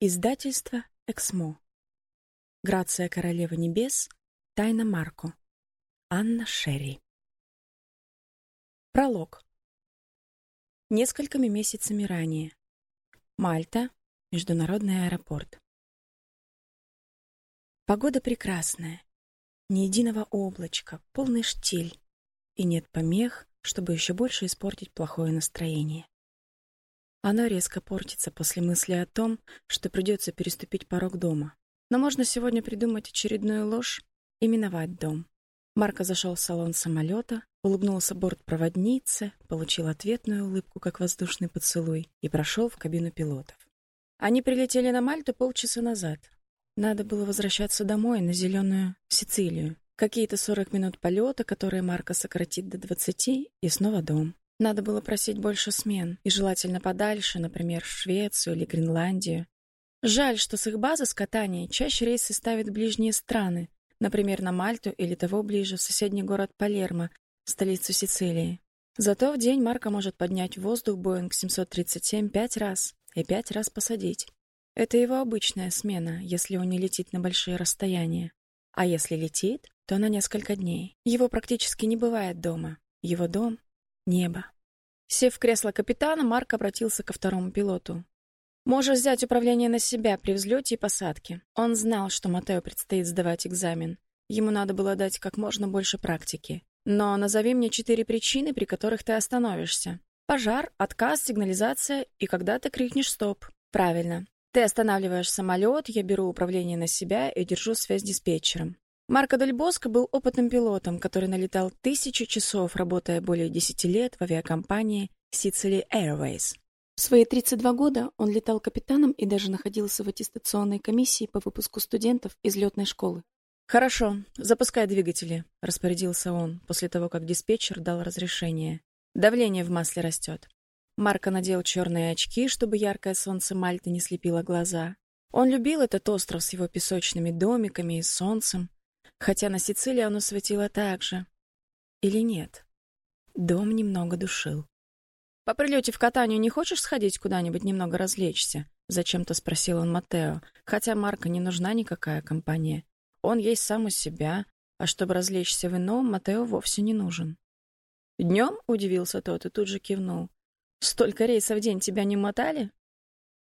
Издательство «Эксмо». Грация Королева Небес. Тайна Марко. Анна Шерри. Пролог. Несколькими месяцами ранее. Мальта. Международный аэропорт. Погода прекрасная. Ни единого облачка, полный штиль. И нет помех, чтобы еще больше испортить плохое настроение. Оно резко портится после мысли о том, что придется переступить порог дома. Но можно сегодня придумать очередную ложь и миновать дом. Марко зашел в салон самолета, улыбнулся бортпроводнице, получил ответную улыбку, как воздушный поцелуй, и прошел в кабину пилотов. Они прилетели на Мальту полчаса назад. Надо было возвращаться домой, на зеленую Сицилию. Какие-то 40 минут полета, которые Марко сократит до 20, и снова дом. Надо было просить больше смен, и желательно подальше, например, в Швецию или Гренландию. Жаль, что с их базы с катания чаще рейсы ставят ближние страны, например, на Мальту или того ближе, в соседний город Палермо, столицу Сицилии. Зато в день Марко может поднять в воздух Боинг 737 пять раз и пять раз посадить. Это его обычная смена, если он не летит на большие расстояния. А если летит, то на несколько дней. Его практически не бывает дома. Его дом Небо. Сев в кресло капитана, Марк обратился ко второму пилоту. «Можешь взять управление на себя при взлете и посадке». Он знал, что Матео предстоит сдавать экзамен. Ему надо было дать как можно больше практики. «Но назови мне четыре причины, при которых ты остановишься. Пожар, отказ, сигнализация и когда ты крикнешь «стоп». Правильно. Ты останавливаешь самолет, я беру управление на себя и держу связь с диспетчером. Марко Дель Боско был опытным пилотом, который налетал тысячу часов, работая более 10 лет в авиакомпании Sicily Airways. В свои 32 года он летал капитаном и даже находился в аттестационной комиссии по выпуску студентов из летной школы. «Хорошо, запускай двигатели», — распорядился он, после того, как диспетчер дал разрешение. «Давление в масле растет». Марко надел черные очки, чтобы яркое солнце Мальты не слепило глаза. Он любил этот остров с его песочными домиками и солнцем, Хотя на Сицилии оно светило так же. Или нет? Дом немного душил. «По прилете в катанию не хочешь сходить куда-нибудь немного развлечься?» Зачем-то спросил он Матео, хотя Марко не нужна никакая компания. Он есть сам у себя, а чтобы развлечься в ином, Матео вовсе не нужен. «Днем?» — удивился тот и тут же кивнул. «Столько рейсов в день тебя не мотали?»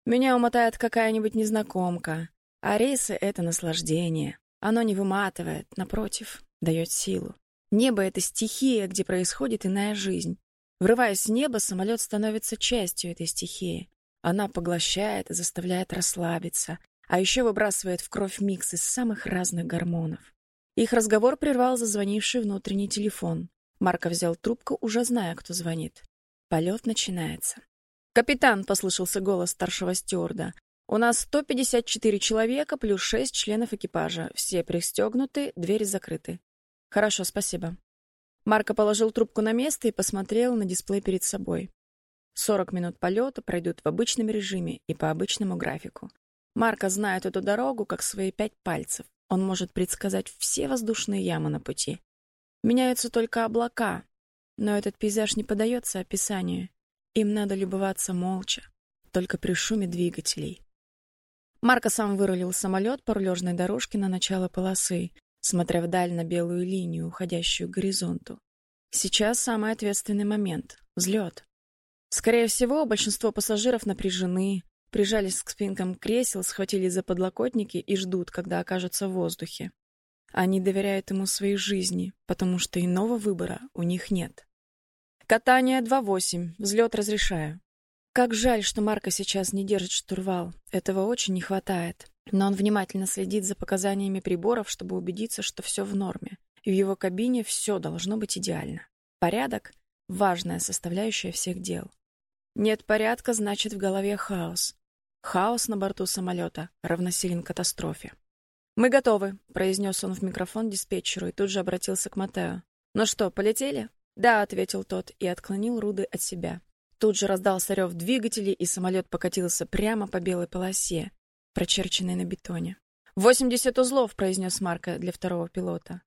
«Меня умотает какая-нибудь незнакомка, а рейсы — это наслаждение. Оно не выматывает, напротив, дает силу. Небо — это стихия, где происходит иная жизнь. Врываясь в небо, самолет становится частью этой стихии. Она поглощает и заставляет расслабиться, а еще выбрасывает в кровь микс из самых разных гормонов. Их разговор прервал зазвонивший внутренний телефон. Марко взял трубку, уже зная, кто звонит. Полет начинается. «Капитан!» — послышался голос старшего стюарда. У нас 154 человека плюс 6 членов экипажа. Все пристегнуты, двери закрыты. Хорошо, спасибо. Марко положил трубку на место и посмотрел на дисплей перед собой. 40 минут полета пройдут в обычном режиме и по обычному графику. Марко знает эту дорогу как свои пять пальцев. Он может предсказать все воздушные ямы на пути. Меняются только облака, но этот пейзаж не поддается описанию. Им надо любоваться молча, только при шуме двигателей. Марко сам вырулил самолет по рулежной дорожке на начало полосы, смотря вдаль на белую линию, уходящую к горизонту. Сейчас самый ответственный момент — взлет. Скорее всего, большинство пассажиров напряжены, прижались к спинкам кресел, схватились за подлокотники и ждут, когда окажутся в воздухе. Они доверяют ему своей жизни, потому что иного выбора у них нет. Катание 2.8. Взлет разрешаю. Как жаль, что Марко сейчас не держит штурвал. Этого очень не хватает. Но он внимательно следит за показаниями приборов, чтобы убедиться, что все в норме. И в его кабине все должно быть идеально. Порядок — важная составляющая всех дел. Нет порядка, значит, в голове хаос. Хаос на борту самолета равносилен катастрофе. «Мы готовы», — произнес он в микрофон диспетчеру и тут же обратился к Матео. «Ну что, полетели?» «Да», — ответил тот и отклонил руды от себя. Тут же раздался рев двигателей, и самолет покатился прямо по белой полосе, прочерченной на бетоне. «Восемьдесят узлов», — произнес Марка для второго пилота.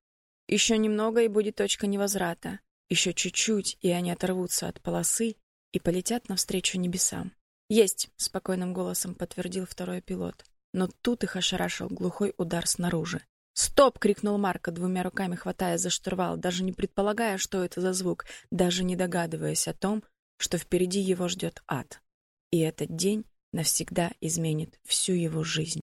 «Еще немного, и будет точка невозврата. Еще чуть-чуть, и они оторвутся от полосы и полетят навстречу небесам». «Есть», — спокойным голосом подтвердил второй пилот. Но тут их ошарашил глухой удар снаружи. «Стоп!» — крикнул Марка двумя руками хватая за штурвал, даже не предполагая, что это за звук, даже не догадываясь о том, что впереди его ждет ад, и этот день навсегда изменит всю его жизнь.